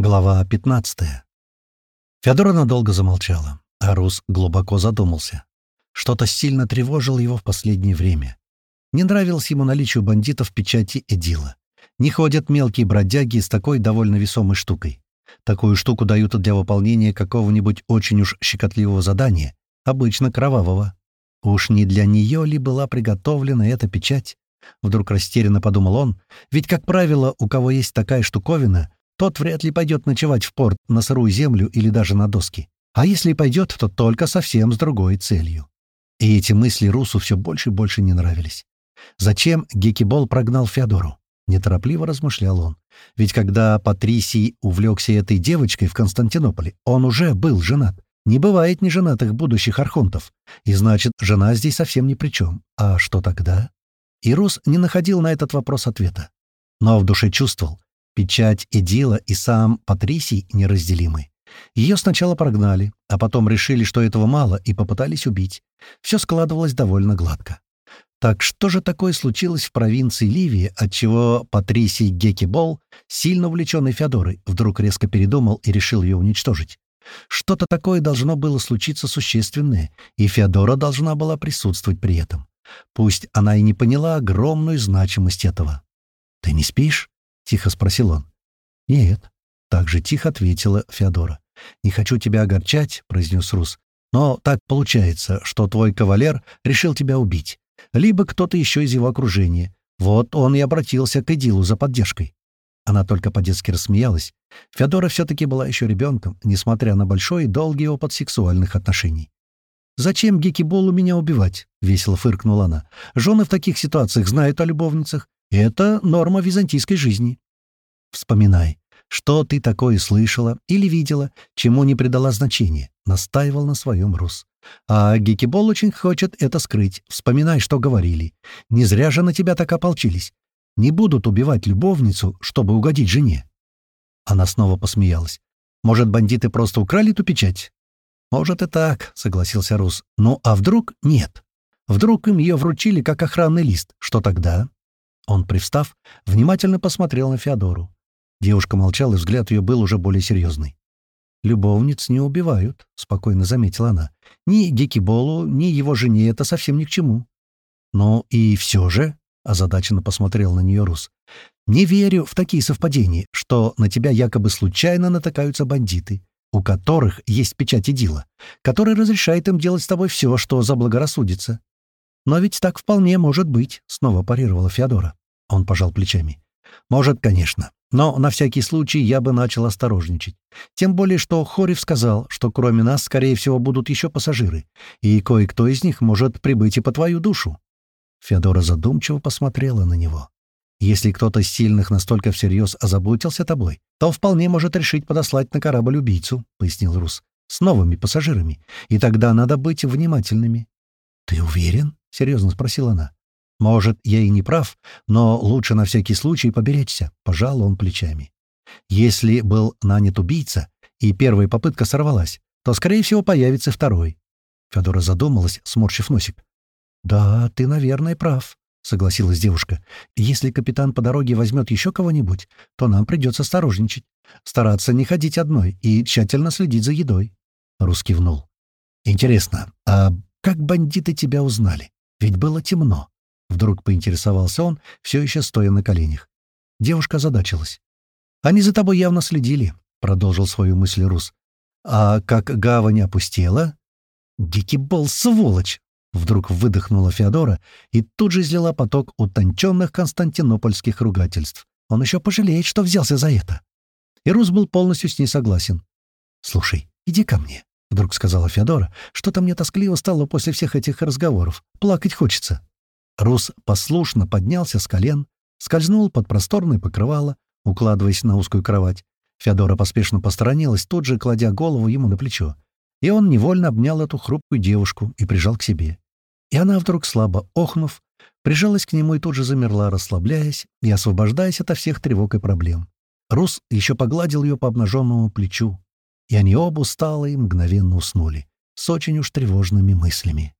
Глава 15. Федора надолго замолчала, а Рус глубоко задумался. Что-то сильно тревожило его в последнее время. Не нравилось ему наличие бандитов печати Эдила. Не ходят мелкие бродяги с такой довольно весомой штукой. Такую штуку дают для выполнения какого-нибудь очень уж щекотливого задания, обычно кровавого. Уж не для нее ли была приготовлена эта печать? Вдруг растерянно подумал он, ведь, как правило, у кого есть такая штуковина — тот вряд ли пойдет ночевать в порт на сырую землю или даже на доски. А если пойдет, то только совсем с другой целью. И эти мысли Русу все больше и больше не нравились. Зачем Гекибол прогнал Феодору? Неторопливо размышлял он. Ведь когда Патрисий увлекся этой девочкой в Константинополе, он уже был женат. Не бывает неженатых будущих архонтов. И значит, жена здесь совсем ни при чем. А что тогда? И Рус не находил на этот вопрос ответа. Но в душе чувствовал, Печать Эдила и сам Патрисий неразделимы. Ее сначала прогнали, а потом решили, что этого мало, и попытались убить. Все складывалось довольно гладко. Так что же такое случилось в провинции Ливии, отчего Патрисий Гекибол, сильно увлеченный Феодорой, вдруг резко передумал и решил ее уничтожить? Что-то такое должно было случиться существенное, и Феодора должна была присутствовать при этом. Пусть она и не поняла огромную значимость этого. «Ты не спишь?» Тихо спросил он. «Нет», — так же тихо ответила Феодора. «Не хочу тебя огорчать», — произнес Рус. «Но так получается, что твой кавалер решил тебя убить. Либо кто-то еще из его окружения. Вот он и обратился к Эдилу за поддержкой». Она только по-детски рассмеялась. Феодора все-таки была еще ребенком, несмотря на большой и долгий опыт сексуальных отношений. «Зачем Гекиболу меня убивать?» — весело фыркнула она. «Жены в таких ситуациях знают о любовницах. Это норма византийской жизни. Вспоминай, что ты такое слышала или видела, чему не придала значения, настаивал на своем Рус. А Гекибол очень хочет это скрыть. Вспоминай, что говорили. Не зря же на тебя так ополчились. Не будут убивать любовницу, чтобы угодить жене. Она снова посмеялась. Может, бандиты просто украли ту печать? Может и так, согласился Рус. Ну а вдруг нет? Вдруг им ее вручили как охранный лист. Что тогда? Он, привстав, внимательно посмотрел на Феодору. Девушка молчала, и взгляд ее был уже более серьезный. «Любовниц не убивают», — спокойно заметила она. «Ни Гекиболу, ни его жене это совсем ни к чему». «Ну и все же», — озадаченно посмотрел на нее Рус, «не верю в такие совпадения, что на тебя якобы случайно натыкаются бандиты, у которых есть печать идила, который разрешает им делать с тобой все, что заблагорассудится. «Но ведь так вполне может быть», — снова парировала Феодора. Он пожал плечами. «Может, конечно. Но на всякий случай я бы начал осторожничать. Тем более, что Хорев сказал, что кроме нас, скорее всего, будут еще пассажиры, и кое-кто из них может прибыть и по твою душу». Феодора задумчиво посмотрела на него. «Если кто-то из сильных настолько всерьез озаботился тобой, то вполне может решить подослать на корабль убийцу», — пояснил Рус, — «с новыми пассажирами, и тогда надо быть внимательными». «Ты уверен?» — серьезно спросила она. «Может, я и не прав, но лучше на всякий случай поберечься», — пожал он плечами. «Если был нанят убийца, и первая попытка сорвалась, то, скорее всего, появится второй». Федора задумалась, сморщив носик. «Да, ты, наверное, прав», — согласилась девушка. «Если капитан по дороге возьмет еще кого-нибудь, то нам придется осторожничать, стараться не ходить одной и тщательно следить за едой». Рус кивнул. «Интересно, а как бандиты тебя узнали? Ведь было темно. Вдруг поинтересовался он, все еще стоя на коленях. Девушка озадачилась. «Они за тобой явно следили», — продолжил свою мысль Рус. «А как гавань опустела...» «Дикий бол, сволочь!» Вдруг выдохнула Феодора и тут же излила поток утонченных константинопольских ругательств. Он еще пожалеет, что взялся за это. И Рус был полностью с ней согласен. «Слушай, иди ко мне», — вдруг сказала Феодора. «Что-то мне тоскливо стало после всех этих разговоров. Плакать хочется». Рус послушно поднялся с колен, скользнул под просторное покрывало, укладываясь на узкую кровать. Феодора поспешно посторонилась, тут же кладя голову ему на плечо. И он невольно обнял эту хрупкую девушку и прижал к себе. И она вдруг, слабо охнув, прижалась к нему и тут же замерла, расслабляясь и освобождаясь ото всех тревог и проблем. Рус еще погладил ее по обнаженному плечу, и они оба устало и мгновенно уснули, с очень уж тревожными мыслями.